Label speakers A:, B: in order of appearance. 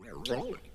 A: We're rolling.